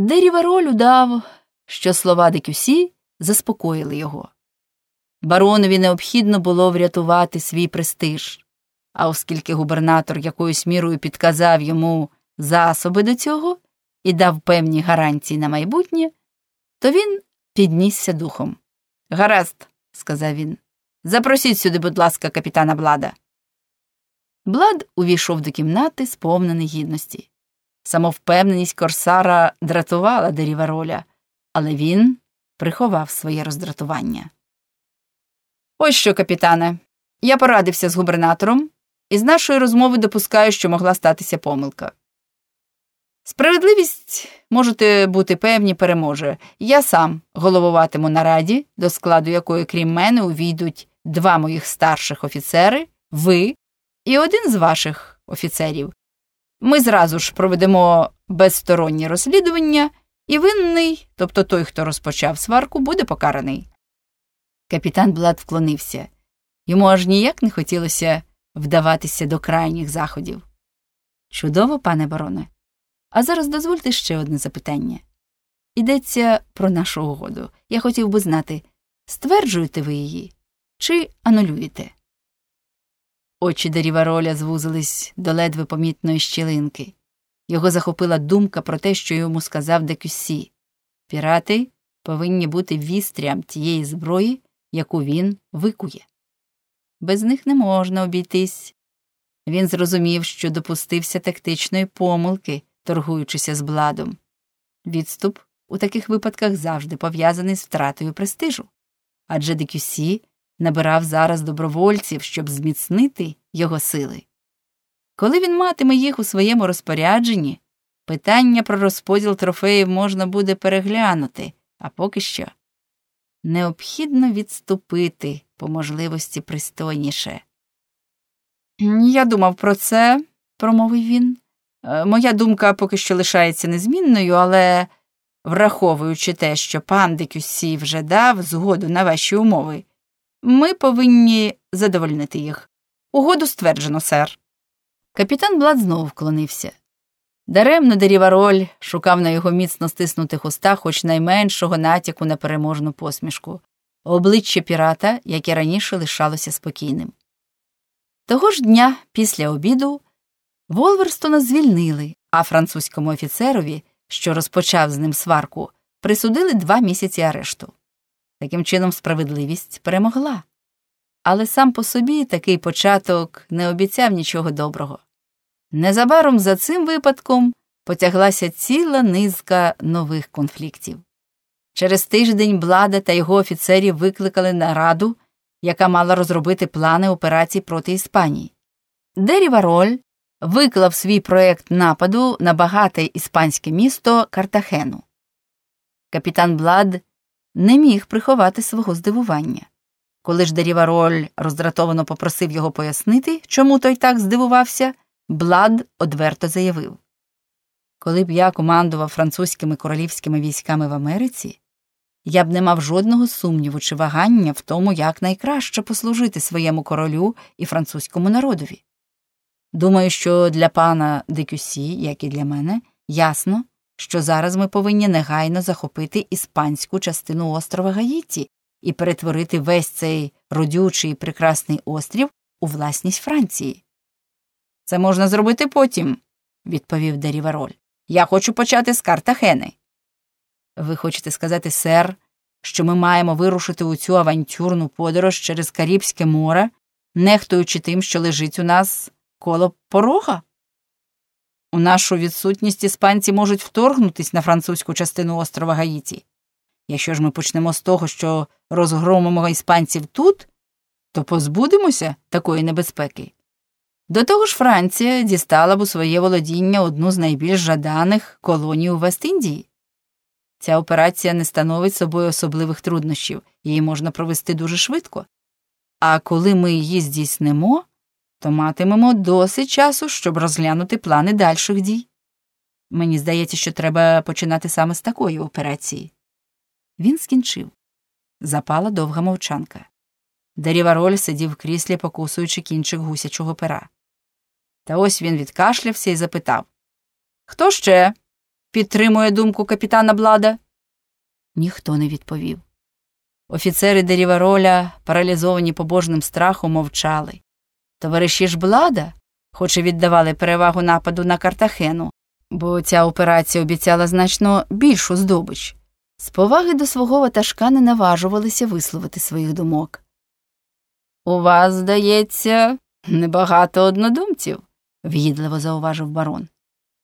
Дерівароль удав, що слова Декюсі заспокоїли його. Баронові необхідно було врятувати свій престиж, а оскільки губернатор якоюсь мірою підказав йому засоби до цього і дав певні гарантії на майбутнє, то він піднісся духом. Гаразд, сказав він. Запросіть сюди, будь ласка, капітана Блада. Блад увійшов до кімнати, сповнений гідності. Самовпевненість корсара дратувала Дерівароля, але він приховав своє роздратування. Ось що, капітане, я порадився з губернатором, і з нашої розмови допускаю, що могла статися помилка. Справедливість, можете бути певні, переможе. Я сам головуватиму на раді, до складу якої, крім мене, увійдуть два моїх старших офіцери, ви і один з ваших офіцерів. Ми зразу ж проведемо безстороннє розслідування, і винний, тобто той, хто розпочав сварку, буде покараний. Капітан Блад вклонився. Йому аж ніяк не хотілося вдаватися до крайніх заходів. Чудово, пане бароне. А зараз дозвольте ще одне запитання. Йдеться про нашу угоду. Я хотів би знати, стверджуєте ви її чи анулюєте? Очі Дерівароля звузились до ледве помітної щілинки. Його захопила думка про те, що йому сказав Декюсі. Пірати повинні бути вістрям тієї зброї, яку він викує. Без них не можна обійтись. Він зрозумів, що допустився тактичної помилки, торгуючися з бладом. Відступ у таких випадках завжди пов'язаний з втратою престижу. Адже Декюсі набирав зараз добровольців, щоб зміцнити його сили. Коли він матиме їх у своєму розпорядженні, питання про розподіл трофеїв можна буде переглянути, а поки що необхідно відступити по можливості пристойніше. Я думав про це, промовив він. «Е, моя думка поки що лишається незмінною, але, враховуючи те, що пан Декюсі вже дав згоду на ваші умови, ми повинні задовольнити їх. Угоду стверджено, сер. Капітан Блад знову вклонився. Даремно Дерівароль шукав на його міцно стиснутих устах хоч найменшого натяку на переможну посмішку, обличчя пірата, як і раніше лишалося спокійним. Того ж дня, після обіду, Волверстона звільнили, а французькому офіцерові, що розпочав з ним сварку, присудили два місяці арешту. Таким чином, справедливість перемогла. Але сам по собі такий початок не обіцяв нічого доброго. Незабаром за цим випадком потяглася ціла низка нових конфліктів. Через тиждень Блада та його офіцерів викликали на раду, яка мала розробити плани операцій проти Іспанії. Дерівароль виклав свій проект нападу на багате іспанське місто Картахену. Капітан Блад не міг приховати свого здивування. Коли ж Дерівароль роздратовано попросив його пояснити, чому той так здивувався, Блад одверто заявив Коли б я командував французькими королівськими військами в Америці, я б не мав жодного сумніву чи вагання в тому, як найкраще послужити своєму королю і французькому народові. Думаю, що для пана Декюсі, як і для мене, ясно, що зараз ми повинні негайно захопити іспанську частину острова Гаїті і перетворити весь цей родючий і прекрасний острів у власність Франції. Це можна зробити потім, відповів Дерівароль. Я хочу почати з Картахени. Ви хочете сказати, сер, що ми маємо вирушити у цю авантюрну подорож через Карібське море, нехтуючи тим, що лежить у нас коло порога? У нашу відсутність іспанці можуть вторгнутись на французьку частину острова Гаїті. Якщо ж ми почнемо з того, що розгромимо іспанців тут, то позбудемося такої небезпеки. До того ж, Франція дістала б у своє володіння одну з найбільш жаданих колоній у Вест-Індії. Ця операція не становить собою особливих труднощів, її можна провести дуже швидко. А коли ми її здійснимо, то матимемо досить часу, щоб розглянути плани дальших дій. Мені здається, що треба починати саме з такої операції. Він скінчив. Запала довга мовчанка. Дерівароль сидів в кріслі, покусуючи кінчик гусячого пера. Та ось він відкашлявся і запитав Хто ще? підтримує думку капітана Блада? Ніхто не відповів. Офіцери Дерівароля, паралізовані побожним страхом, мовчали. Товариші ж Блада, хоч і віддавали перевагу нападу на Картахену, бо ця операція обіцяла значно більшу здобич. З поваги до свого ватажка не наважувалися висловити своїх думок. У вас, здається, небагато однодумців, в'їдливо зауважив барон.